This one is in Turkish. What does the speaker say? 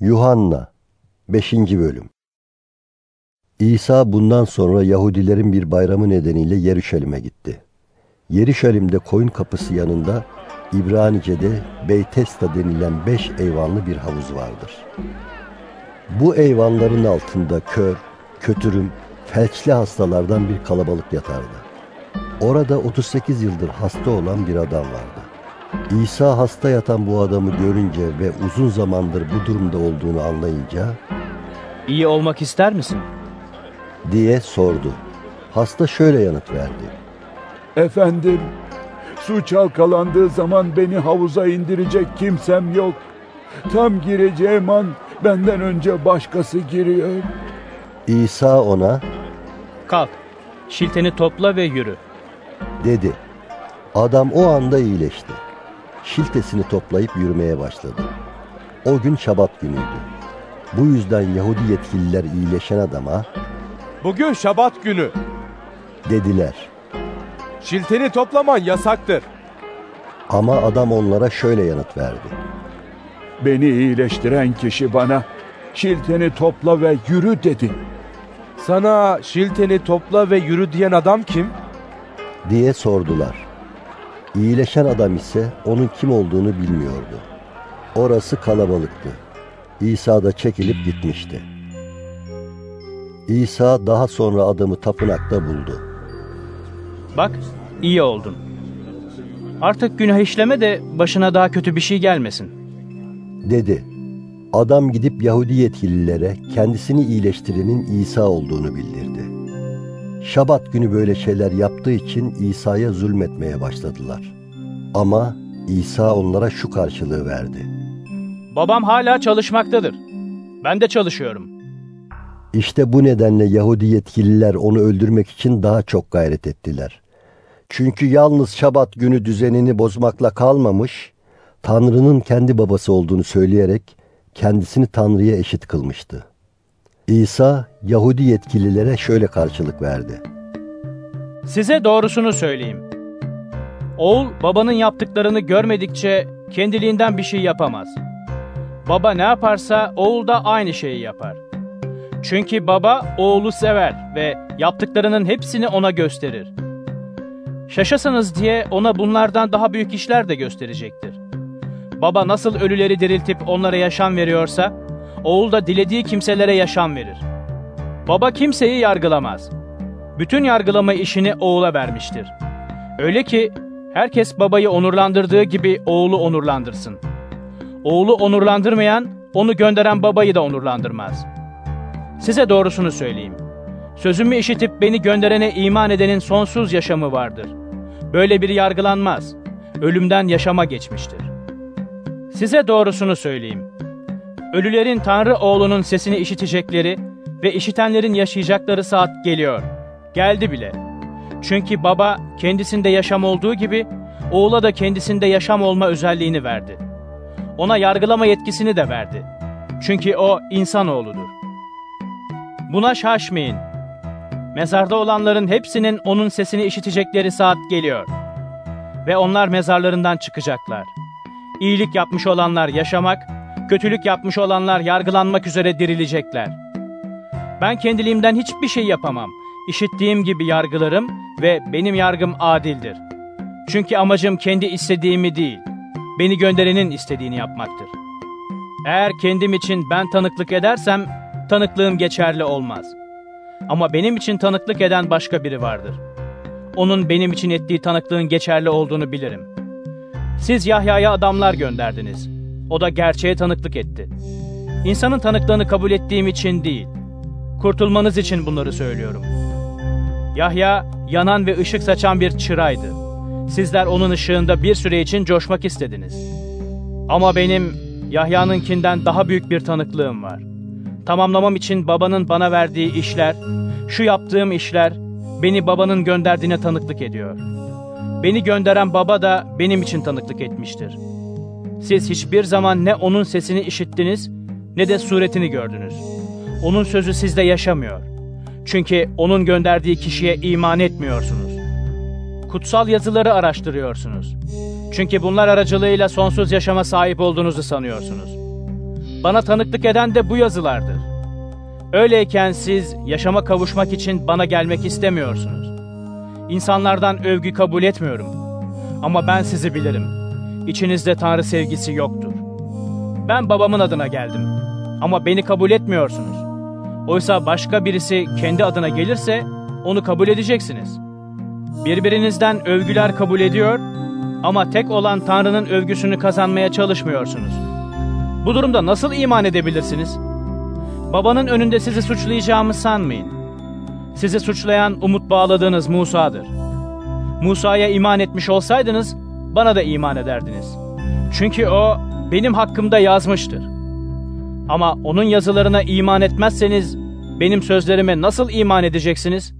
Yuhanna 5. Bölüm İsa bundan sonra Yahudilerin bir bayramı nedeniyle Yeruşalim'e gitti. Yeruşalim'de koyun kapısı yanında İbranice'de Beytesta denilen beş eyvanlı bir havuz vardır. Bu eyvanların altında kör, kötürüm, felçli hastalardan bir kalabalık yatardı. Orada 38 yıldır hasta olan bir adam vardı. İsa hasta yatan bu adamı görünce ve uzun zamandır bu durumda olduğunu anlayınca İyi olmak ister misin? diye sordu. Hasta şöyle yanıt verdi. Efendim, su çalkalandığı zaman beni havuza indirecek kimsem yok. Tam gireceğim an benden önce başkası giriyor. İsa ona Kalk, şilteni topla ve yürü. dedi. Adam o anda iyileşti. Şiltesini toplayıp yürümeye başladı. O gün şabat günüydü. Bu yüzden Yahudi yetkililer iyileşen adama Bugün şabat günü. dediler. Şilteni toplaman yasaktır. Ama adam onlara şöyle yanıt verdi. Beni iyileştiren kişi bana şilteni topla ve yürü dedi. Sana şilteni topla ve yürü diyen adam kim? diye sordular. İyileşen adam ise onun kim olduğunu bilmiyordu. Orası kalabalıktı. İsa da çekilip gitmişti. İsa daha sonra adamı tapınakta buldu. Bak, iyi oldun. Artık günah işleme de başına daha kötü bir şey gelmesin. Dedi. Adam gidip Yahudi yetkililere kendisini iyileştirenin İsa olduğunu bildirdi. Şabat günü böyle şeyler yaptığı için İsa'ya zulmetmeye başladılar. Ama İsa onlara şu karşılığı verdi. Babam hala çalışmaktadır. Ben de çalışıyorum. İşte bu nedenle Yahudi yetkililer onu öldürmek için daha çok gayret ettiler. Çünkü yalnız Şabat günü düzenini bozmakla kalmamış, Tanrı'nın kendi babası olduğunu söyleyerek kendisini Tanrı'ya eşit kılmıştı. İsa Yahudi yetkililere şöyle karşılık verdi. Size doğrusunu söyleyeyim. Oğul babanın yaptıklarını görmedikçe kendiliğinden bir şey yapamaz. Baba ne yaparsa oğul da aynı şeyi yapar. Çünkü baba oğlu sever ve yaptıklarının hepsini ona gösterir. Şaşasanız diye ona bunlardan daha büyük işler de gösterecektir. Baba nasıl ölüleri diriltip onlara yaşam veriyorsa, oğul da dilediği kimselere yaşam verir. Baba kimseyi yargılamaz. Bütün yargılama işini oğula vermiştir. Öyle ki herkes babayı onurlandırdığı gibi oğlu onurlandırsın. Oğlu onurlandırmayan, onu gönderen babayı da onurlandırmaz. Size doğrusunu söyleyeyim. Sözümü işitip beni gönderene iman edenin sonsuz yaşamı vardır. Böyle biri yargılanmaz. Ölümden yaşama geçmiştir. Size doğrusunu söyleyeyim. Ölülerin Tanrı oğlunun sesini işitecekleri ve işitenlerin yaşayacakları saat geliyor. Geldi bile. Çünkü baba kendisinde yaşam olduğu gibi oğula da kendisinde yaşam olma özelliğini verdi. Ona yargılama yetkisini de verdi. Çünkü o insanoğludur. Buna şaşmayın. Mezarda olanların hepsinin onun sesini işitecekleri saat geliyor. Ve onlar mezarlarından çıkacaklar. İyilik yapmış olanlar yaşamak, kötülük yapmış olanlar yargılanmak üzere dirilecekler. Ben kendiliğimden hiçbir şey yapamam. İşittiğim gibi yargılarım ve benim yargım adildir. Çünkü amacım kendi istediğimi değil, beni gönderenin istediğini yapmaktır. Eğer kendim için ben tanıklık edersem, tanıklığım geçerli olmaz. Ama benim için tanıklık eden başka biri vardır. Onun benim için ettiği tanıklığın geçerli olduğunu bilirim. Siz Yahya'ya adamlar gönderdiniz. O da gerçeğe tanıklık etti. İnsanın tanıklığını kabul ettiğim için değil, kurtulmanız için bunları söylüyorum. Yahya, yanan ve ışık saçan bir çıraydı. Sizler onun ışığında bir süre için coşmak istediniz. Ama benim Yahya'nınkinden daha büyük bir tanıklığım var. Tamamlamam için babanın bana verdiği işler, şu yaptığım işler, beni babanın gönderdiğine tanıklık ediyor. Beni gönderen baba da benim için tanıklık etmiştir. Siz hiçbir zaman ne onun sesini işittiniz ne de suretini gördünüz. Onun sözü sizde yaşamıyor. Çünkü onun gönderdiği kişiye iman etmiyorsunuz. Kutsal yazıları araştırıyorsunuz. Çünkü bunlar aracılığıyla sonsuz yaşama sahip olduğunuzu sanıyorsunuz. Bana tanıklık eden de bu yazılardır. Öyleyken siz yaşama kavuşmak için bana gelmek istemiyorsunuz. İnsanlardan övgü kabul etmiyorum. Ama ben sizi bilirim. İçinizde Tanrı sevgisi yoktur. Ben babamın adına geldim. Ama beni kabul etmiyorsunuz. Oysa başka birisi kendi adına gelirse onu kabul edeceksiniz. Birbirinizden övgüler kabul ediyor ama tek olan Tanrı'nın övgüsünü kazanmaya çalışmıyorsunuz. Bu durumda nasıl iman edebilirsiniz? Babanın önünde sizi suçlayacağımı sanmayın. Sizi suçlayan umut bağladığınız Musa'dır. Musa'ya iman etmiş olsaydınız bana da iman ederdiniz. Çünkü o benim hakkımda yazmıştır. Ama onun yazılarına iman etmezseniz benim sözlerime nasıl iman edeceksiniz?